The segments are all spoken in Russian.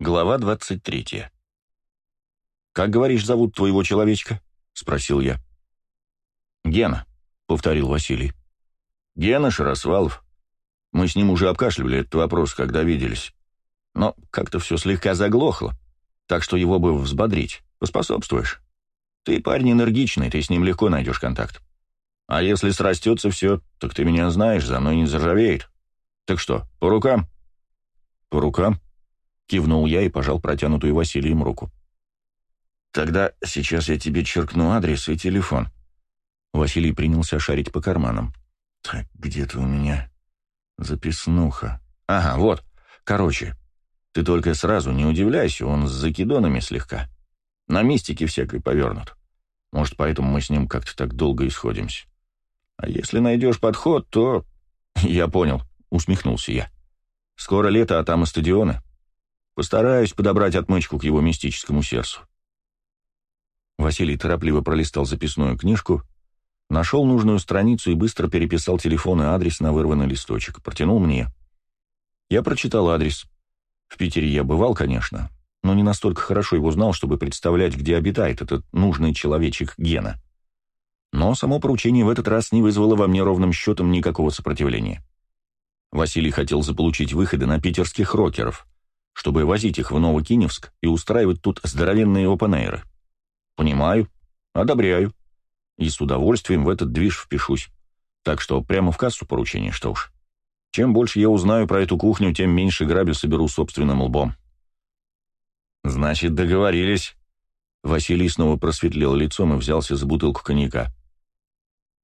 Глава 23. «Как, говоришь, зовут твоего человечка?» — спросил я. «Гена», — повторил Василий. «Гена Шаросвалов. Мы с ним уже обкашливали этот вопрос, когда виделись. Но как-то все слегка заглохло, так что его бы взбодрить. Поспособствуешь. Ты парень энергичный, ты с ним легко найдешь контакт. А если срастется все, так ты меня знаешь, за мной не заржавеет. Так что, по рукам?» «По рукам?» Кивнул я и пожал протянутую Василием руку. «Тогда сейчас я тебе черкну адрес и телефон». Василий принялся шарить по карманам. «Так, где-то у меня записнуха. Ага, вот. Короче, ты только сразу не удивляйся, он с закидонами слегка. На мистике всякой повернут. Может, поэтому мы с ним как-то так долго исходимся. А если найдешь подход, то...» «Я понял», — усмехнулся я. «Скоро лето, а там и стадионы. Постараюсь подобрать отмычку к его мистическому сердцу. Василий торопливо пролистал записную книжку, нашел нужную страницу и быстро переписал телефон и адрес на вырванный листочек. Протянул мне. Я прочитал адрес. В Питере я бывал, конечно, но не настолько хорошо его знал, чтобы представлять, где обитает этот нужный человечек Гена. Но само поручение в этот раз не вызвало во мне ровным счетом никакого сопротивления. Василий хотел заполучить выходы на питерских рокеров — чтобы возить их в Новокиневск и устраивать тут здоровенные опенэйры. Понимаю, одобряю. И с удовольствием в этот движ впишусь. Так что прямо в кассу поручение, что уж. Чем больше я узнаю про эту кухню, тем меньше грабель соберу собственным лбом. Значит, договорились. Василий снова просветлел лицом и взялся за бутылку коньяка.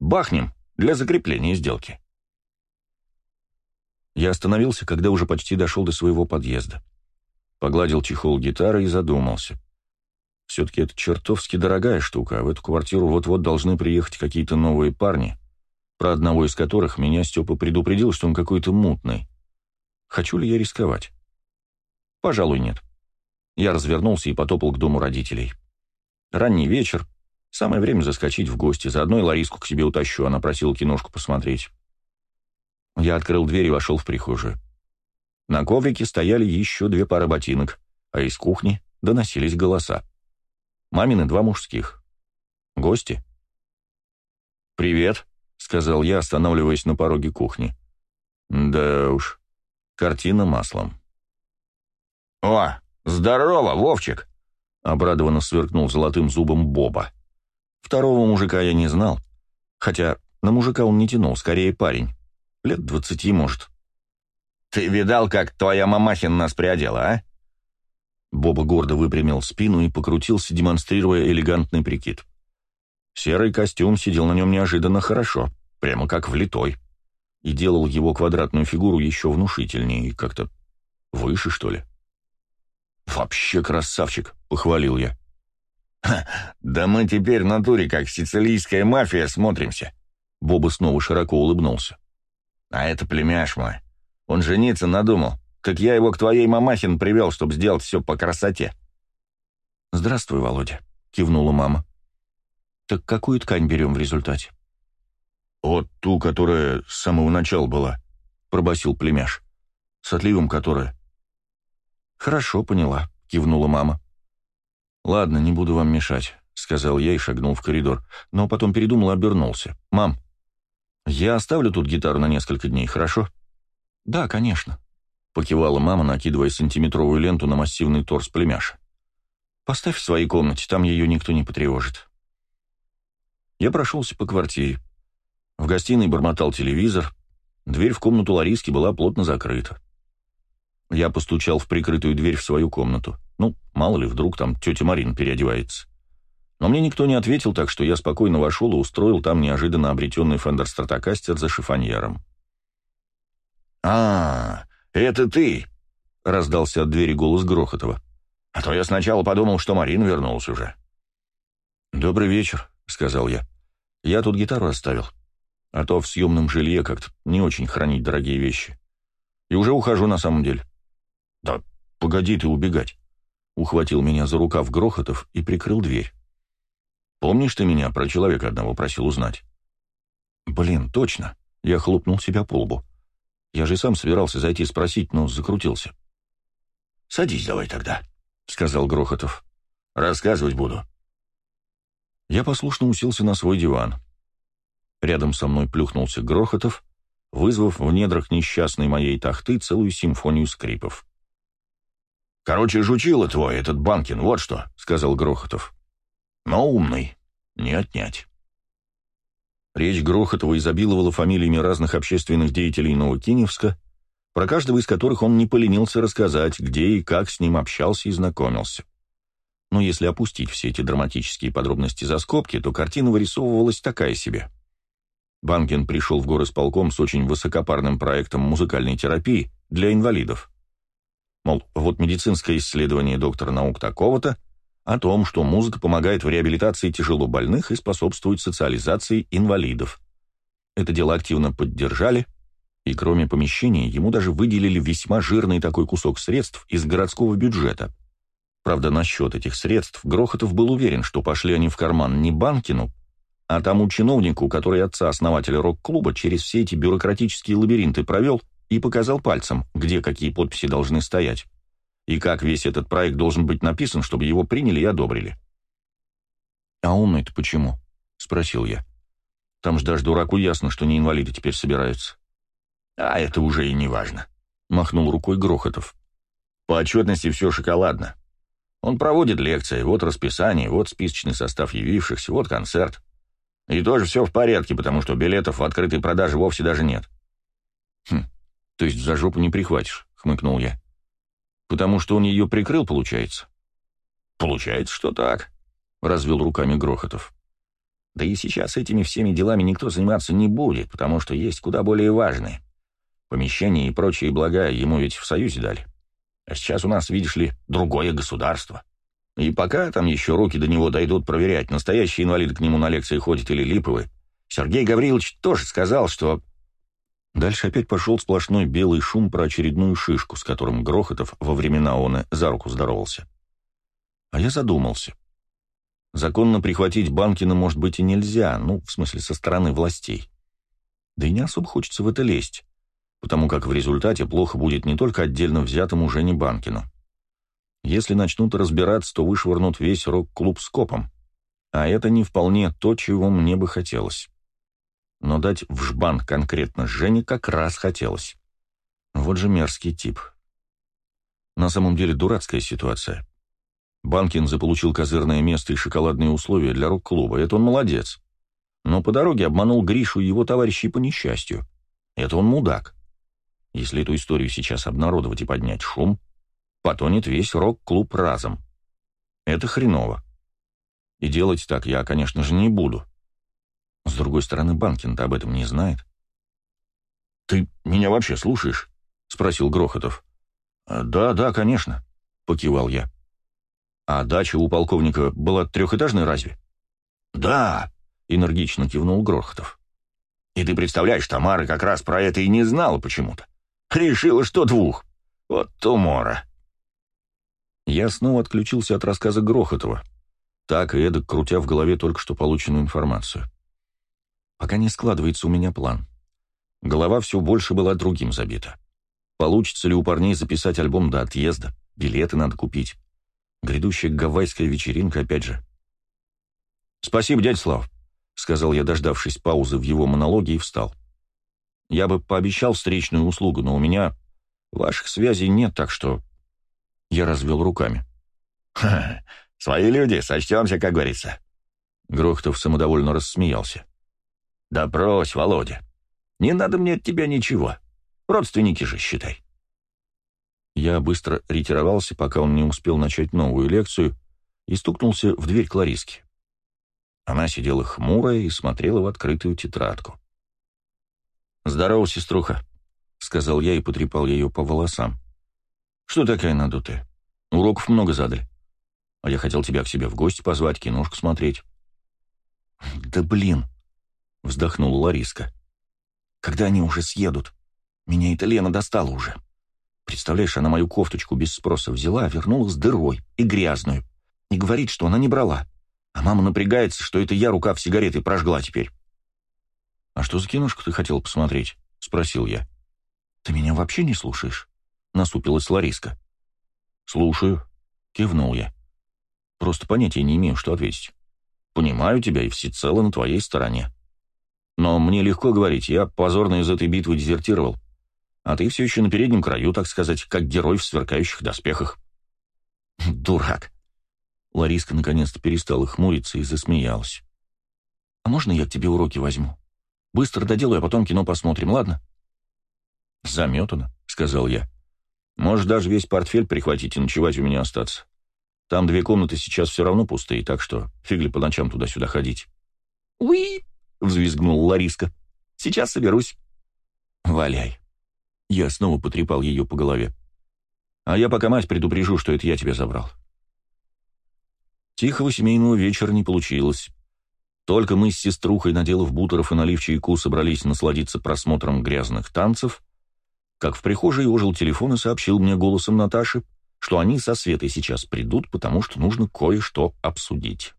Бахнем для закрепления сделки. Я остановился, когда уже почти дошел до своего подъезда. Погладил чехол гитары и задумался. Все-таки это чертовски дорогая штука, а в эту квартиру вот-вот должны приехать какие-то новые парни, про одного из которых меня Степа предупредил, что он какой-то мутный. Хочу ли я рисковать? Пожалуй, нет. Я развернулся и потопал к дому родителей. Ранний вечер, самое время заскочить в гости, заодно и Лариску к себе утащу, она просила киношку посмотреть. Я открыл дверь и вошел в прихожую. На коврике стояли еще две пары ботинок, а из кухни доносились голоса. Мамины два мужских. Гости. «Привет», — сказал я, останавливаясь на пороге кухни. «Да уж, картина маслом». «О, здорово, Вовчик!» — обрадованно сверкнул золотым зубом Боба. Второго мужика я не знал, хотя на мужика он не тянул, скорее парень. Лет двадцати, может. «Ты видал, как твоя мамахин нас приодела, а?» Боба гордо выпрямил спину и покрутился, демонстрируя элегантный прикид. Серый костюм сидел на нем неожиданно хорошо, прямо как влитой, и делал его квадратную фигуру еще внушительнее и как-то выше, что ли. «Вообще красавчик!» — похвалил я. «Да мы теперь в натуре, как сицилийская мафия, смотримся!» Боба снова широко улыбнулся. «А это племяш мой. Он жениться надумал. Так я его к твоей мамахин привел, чтобы сделать все по красоте». «Здравствуй, Володя», — кивнула мама. «Так какую ткань берем в результате?» «Вот ту, которая с самого начала была», — пробасил племяш. «С отливом которая». «Хорошо, поняла», — кивнула мама. «Ладно, не буду вам мешать», — сказал я и шагнул в коридор, но потом передумал и обернулся. «Мам, я оставлю тут гитару на несколько дней, хорошо?» «Да, конечно», — покивала мама, накидывая сантиметровую ленту на массивный торс племяша. «Поставь в своей комнате, там ее никто не потревожит». Я прошелся по квартире. В гостиной бормотал телевизор, дверь в комнату Лариски была плотно закрыта. Я постучал в прикрытую дверь в свою комнату. Ну, мало ли, вдруг там тетя Марина переодевается. Но мне никто не ответил, так что я спокойно вошел и устроил там неожиданно обретенный Фендер Стратокастер за шифоньером. «А, это ты!» — раздался от двери голос Грохотова. «А то я сначала подумал, что Марина вернулась уже». «Добрый вечер», — сказал я. «Я тут гитару оставил. А то в съемном жилье как-то не очень хранить дорогие вещи. И уже ухожу на самом деле». «Да погоди ты убегать», — ухватил меня за рукав Грохотов и прикрыл дверь. «Помнишь ты меня про человека одного просил узнать?» «Блин, точно!» — я хлопнул себя по лбу. Я же сам собирался зайти спросить, но закрутился. Садись давай тогда», — сказал Грохотов. «Рассказывать буду». Я послушно уселся на свой диван. Рядом со мной плюхнулся Грохотов, вызвав в недрах несчастной моей тахты целую симфонию скрипов. «Короче, жучило твой, этот Банкин, вот что», — сказал Грохотов. «Но умный, не отнять». Речь Грохотова изобиловала фамилиями разных общественных деятелей Новокиневска, про каждого из которых он не поленился рассказать, где и как с ним общался и знакомился. Но если опустить все эти драматические подробности за скобки, то картина вырисовывалась такая себе. Банкин пришел в горы полком с очень высокопарным проектом музыкальной терапии для инвалидов. Мол, вот медицинское исследование доктора наук такого-то о том, что музыка помогает в реабилитации тяжело больных и способствует социализации инвалидов. Это дело активно поддержали, и кроме помещения ему даже выделили весьма жирный такой кусок средств из городского бюджета. Правда, насчет этих средств Грохотов был уверен, что пошли они в карман не Банкину, а тому чиновнику, который отца-основателя рок-клуба через все эти бюрократические лабиринты провел – и показал пальцем, где какие подписи должны стоять, и как весь этот проект должен быть написан, чтобы его приняли и одобрили. «А умный-то почему?» — спросил я. «Там ж даже дураку ясно, что не инвалиды теперь собираются». «А это уже и не важно», — махнул рукой Грохотов. «По отчетности все шоколадно. Он проводит лекции, вот расписание, вот списочный состав явившихся, вот концерт. И тоже все в порядке, потому что билетов в открытой продаже вовсе даже нет. Хм, «То есть за жопу не прихватишь», — хмыкнул я. «Потому что он ее прикрыл, получается?» «Получается, что так», — развел руками Грохотов. «Да и сейчас этими всеми делами никто заниматься не будет, потому что есть куда более важные. Помещения и прочие блага ему ведь в Союзе дали. А сейчас у нас, видишь ли, другое государство. И пока там еще руки до него дойдут проверять, настоящие инвалиды к нему на лекции ходят или липовые, Сергей Гаврилович тоже сказал, что Дальше опять пошел сплошной белый шум про очередную шишку, с которым Грохотов во времена он за руку здоровался. А я задумался. Законно прихватить Банкина, может быть, и нельзя, ну, в смысле, со стороны властей. Да и не особо хочется в это лезть, потому как в результате плохо будет не только отдельно взятому Жене Банкину. Если начнут разбираться, то вышвырнут весь рок-клуб с копом. А это не вполне то, чего мне бы хотелось но дать в жбан конкретно Жене как раз хотелось. Вот же мерзкий тип. На самом деле дурацкая ситуация. Банкин заполучил козырное место и шоколадные условия для рок-клуба, это он молодец. Но по дороге обманул Гришу и его товарищей по несчастью. Это он мудак. Если эту историю сейчас обнародовать и поднять шум, потонет весь рок-клуб разом. Это хреново. И делать так я, конечно же, не буду. С другой стороны, Банкин-то об этом не знает. «Ты меня вообще слушаешь?» — спросил Грохотов. «А, «Да, да, конечно», — покивал я. «А дача у полковника была трехэтажной разве?» «Да», — энергично кивнул Грохотов. «И ты представляешь, Тамара как раз про это и не знала почему-то. Решила, что двух. Вот тумора». Я снова отключился от рассказа Грохотова, так и эдак крутя в голове только что полученную информацию. Пока не складывается у меня план. Голова все больше была другим забита. Получится ли у парней записать альбом до отъезда? Билеты надо купить. Грядущая гавайская вечеринка опять же. «Спасибо, дядь Слав», — сказал я, дождавшись паузы в его монологе, и встал. «Я бы пообещал встречную услугу, но у меня ваших связей нет, так что...» Я развел руками. «Ха, свои люди, сочтемся, как говорится». Грохтов самодовольно рассмеялся. «Да брось, Володя. Не надо мне от тебя ничего. Родственники же, считай». Я быстро ретировался, пока он не успел начать новую лекцию, и стукнулся в дверь Клариски. Она сидела хмурая и смотрела в открытую тетрадку. «Здорово, сеструха», — сказал я и потрепал ее по волосам. «Что такая надутая? Уроков много задали. А я хотел тебя к себе в гости позвать, киношку смотреть». «Да блин!» Вздохнула Лариска. «Когда они уже съедут? Меня эта Лена достала уже. Представляешь, она мою кофточку без спроса взяла, вернула с дырой и грязную. И говорит, что она не брала. А мама напрягается, что это я рукав сигареты прожгла теперь». «А что за киношку ты хотел посмотреть?» — спросил я. «Ты меня вообще не слушаешь?» — насупилась Лариска. «Слушаю», — кивнул я. «Просто понятия не имею, что ответить. Понимаю тебя и всецело на твоей стороне. Но мне легко говорить, я позорно из этой битвы дезертировал. А ты все еще на переднем краю, так сказать, как герой в сверкающих доспехах». «Дурак!» Лариска наконец-то перестала хмуриться и засмеялась. «А можно я к тебе уроки возьму? Быстро доделаю, а потом кино посмотрим, ладно?» «Заметано», — сказал я. «Можешь даже весь портфель прихватить и ночевать у меня остаться. Там две комнаты сейчас все равно пустые, так что фигли по ночам туда-сюда ходить». «Уи!» — взвизгнула Лариска. «Сейчас соберусь». «Валяй». Я снова потрепал ее по голове. «А я пока мать предупрежу, что это я тебя забрал». Тихого семейного вечера не получилось. Только мы с сеструхой, наделав бутеров и налив чайку, собрались насладиться просмотром грязных танцев, как в прихожей ожил телефон и сообщил мне голосом Наташи, что они со Светой сейчас придут, потому что нужно кое-что обсудить.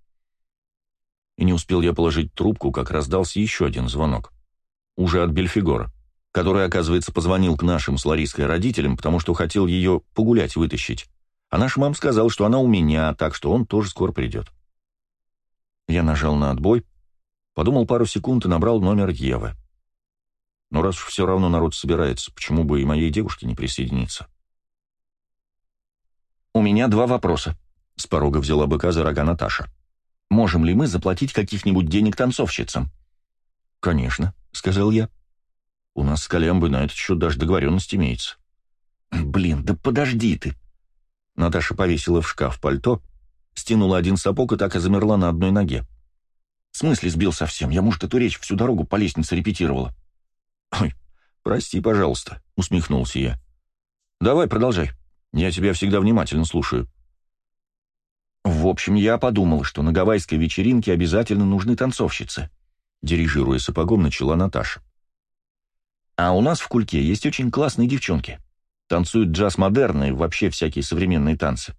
И не успел я положить трубку, как раздался еще один звонок. Уже от Бельфигора, который, оказывается, позвонил к нашим с Лариской родителям, потому что хотел ее погулять вытащить. А наш мам сказал, что она у меня, так что он тоже скоро придет. Я нажал на отбой, подумал пару секунд и набрал номер Евы. Но раз уж все равно народ собирается, почему бы и моей девушке не присоединиться? «У меня два вопроса», — с порога взяла быка за рога Наташа. «Можем ли мы заплатить каких-нибудь денег танцовщицам?» «Конечно», — сказал я. «У нас с Колямбой на этот счет даже договоренность имеется». «Блин, да подожди ты!» Наташа повесила в шкаф пальто, стянула один сапог и так и замерла на одной ноге. «В смысле сбил совсем? Я, может, эту речь всю дорогу по лестнице репетировала». «Ой, прости, пожалуйста», — усмехнулся я. «Давай, продолжай. Я тебя всегда внимательно слушаю». «В общем, я подумал, что на гавайской вечеринке обязательно нужны танцовщицы», — дирижируя сапогом, начала Наташа. «А у нас в Кульке есть очень классные девчонки. Танцуют джаз-модерн и вообще всякие современные танцы.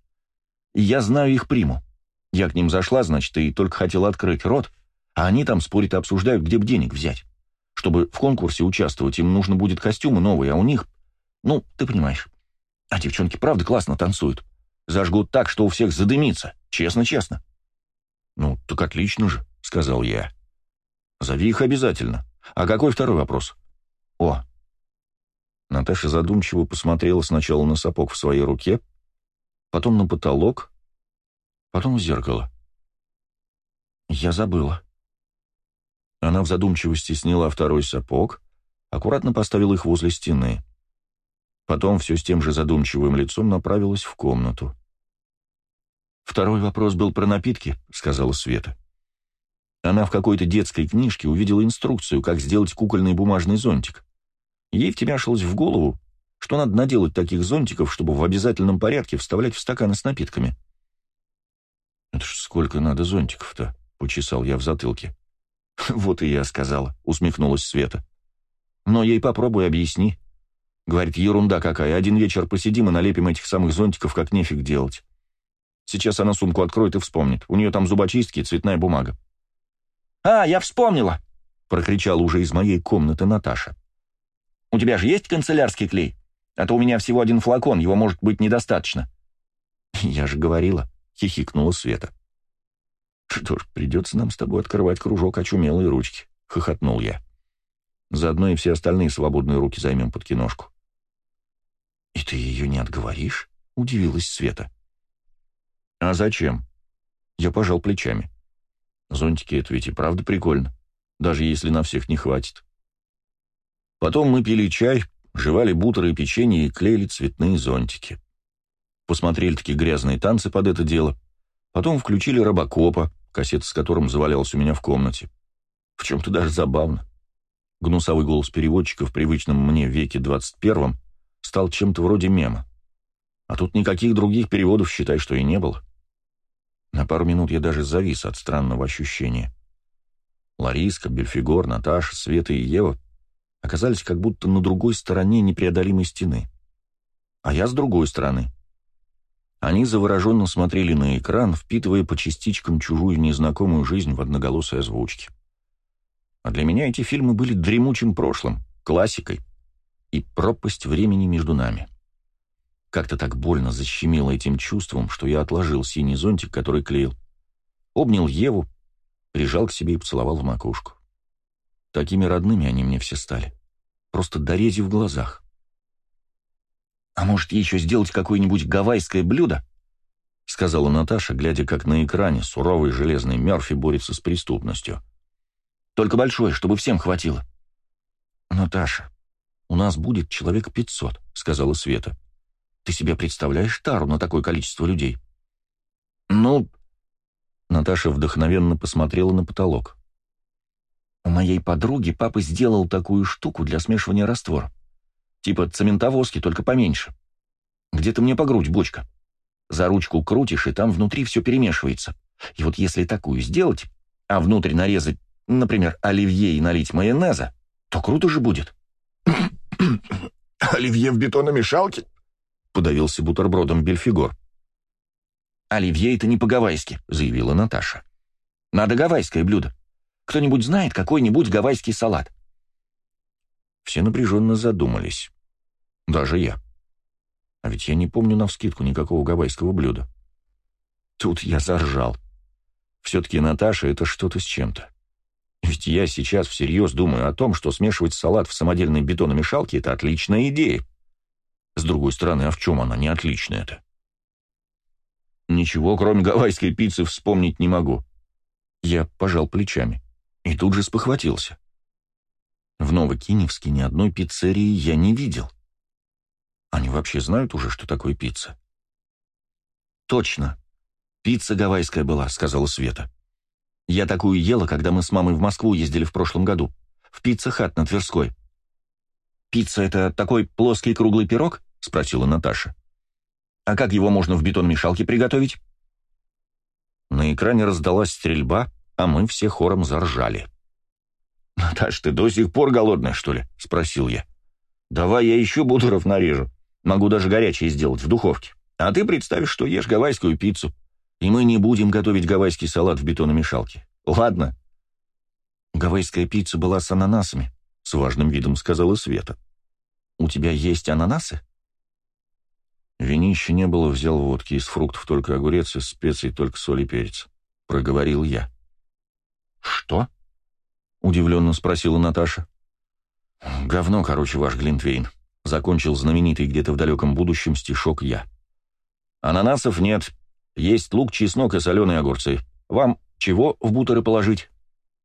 Я знаю их приму. Я к ним зашла, значит, и только хотела открыть рот, а они там спорят и обсуждают, где бы денег взять. Чтобы в конкурсе участвовать, им нужно будет костюмы новые, а у них... Ну, ты понимаешь. А девчонки правда классно танцуют. Зажгут так, что у всех задымится. Честно-честно. «Ну, так отлично же», — сказал я. «Зови их обязательно. А какой второй вопрос?» «О, Наташа задумчиво посмотрела сначала на сапог в своей руке, потом на потолок, потом в зеркало. «Я забыла». Она в задумчивости сняла второй сапог, аккуратно поставила их возле стены. Потом все с тем же задумчивым лицом направилась в комнату. «Второй вопрос был про напитки», — сказала Света. Она в какой-то детской книжке увидела инструкцию, как сделать кукольный бумажный зонтик. Ей втемяшилось в голову, что надо наделать таких зонтиков, чтобы в обязательном порядке вставлять в стаканы с напитками. «Это ж сколько надо зонтиков-то?» — почесал я в затылке. «Вот и я сказала», — усмехнулась Света. «Но ей попробуй объясни». Говорит, ерунда какая, один вечер посидим и налепим этих самых зонтиков, как нефиг делать. Сейчас она сумку откроет и вспомнит. У нее там зубочистки и цветная бумага. «А, я вспомнила!» — прокричала уже из моей комнаты Наташа. У тебя же есть канцелярский клей? А то у меня всего один флакон, его может быть недостаточно». «Я же говорила», — хихикнула Света. «Что ж, придется нам с тобой открывать кружок очумелой ручки», — хохотнул я. «Заодно и все остальные свободные руки займем под киношку». «И ты ее не отговоришь?» — удивилась Света. «А зачем?» Я пожал плечами. «Зонтики — это ведь и правда прикольно, даже если на всех не хватит». Потом мы пили чай, жевали бутеры и печенье и клеили цветные зонтики. Посмотрели такие грязные танцы под это дело. Потом включили «Робокопа», кассета с которым завалялась у меня в комнате. В чем-то даже забавно. Гнусовый голос переводчика в привычном мне веке 21 стал чем-то вроде мема. А тут никаких других переводов, считай, что и не было. На пару минут я даже завис от странного ощущения. Лариска, Бельфигор, Наташа, Света и Ева оказались как будто на другой стороне непреодолимой стены. А я с другой стороны. Они завороженно смотрели на экран, впитывая по частичкам чужую незнакомую жизнь в одноголосой озвучке. А для меня эти фильмы были дремучим прошлым, классикой и пропасть времени между нами. Как-то так больно защемило этим чувством, что я отложил синий зонтик, который клеил, обнял Еву, прижал к себе и поцеловал в макушку. Такими родными они мне все стали. Просто дорези в глазах. «А может, еще сделать какое-нибудь гавайское блюдо?» — сказала Наташа, глядя, как на экране суровый железный Мерфи борется с преступностью. «Только большое, чтобы всем хватило». «Наташа, у нас будет человек пятьсот», — сказала Света. «Ты себе представляешь тару на такое количество людей?» «Ну...» Наташа вдохновенно посмотрела на потолок. «У моей подруги папа сделал такую штуку для смешивания раствора. Типа цементовозки, только поменьше. Где-то мне по грудь бочка. За ручку крутишь, и там внутри все перемешивается. И вот если такую сделать, а внутрь нарезать, например, оливье и налить майонеза, то круто же будет. «Оливье в бетономешалке?» — подавился бутербродом Бельфигор. «Оливье — это не по-гавайски», — заявила Наташа. «Надо гавайское блюдо. Кто-нибудь знает какой-нибудь гавайский салат?» Все напряженно задумались. Даже я. А ведь я не помню навскидку никакого гавайского блюда. Тут я заржал. Все-таки Наташа — это что-то с чем-то. Ведь я сейчас всерьез думаю о том, что смешивать салат в самодельной бетономешалке — это отличная идея. С другой стороны, а в чем она не отличная-то? Ничего, кроме гавайской пиццы, вспомнить не могу. Я пожал плечами и тут же спохватился. В Новокиневске ни одной пиццерии я не видел. Они вообще знают уже, что такое пицца? «Точно. Пицца гавайская была», — сказала Света. «Я такую ела, когда мы с мамой в Москву ездили в прошлом году. В Pizza Hut на Тверской». «Пицца — это такой плоский круглый пирог?» — спросила Наташа. «А как его можно в бетон-мешалке приготовить?» На экране раздалась стрельба, а мы все хором заржали. «Наташ, ты до сих пор голодная, что ли?» — спросил я. «Давай я еще бутеров нарежу. Могу даже горячее сделать в духовке. А ты представишь, что ешь гавайскую пиццу. И мы не будем готовить гавайский салат в бетономешалке. Ладно?» «Гавайская пицца была с ананасами», — с важным видом сказала Света. «У тебя есть ананасы?» Винища не было, взял водки, из фруктов только огурец, из специй только соль и перец. Проговорил я. «Что?» — удивленно спросила Наташа. «Говно, короче, ваш Глинтвейн», — закончил знаменитый где-то в далеком будущем стишок я. «Ананасов нет. Есть лук, чеснок и соленые огурцы. Вам чего в бутеры положить?»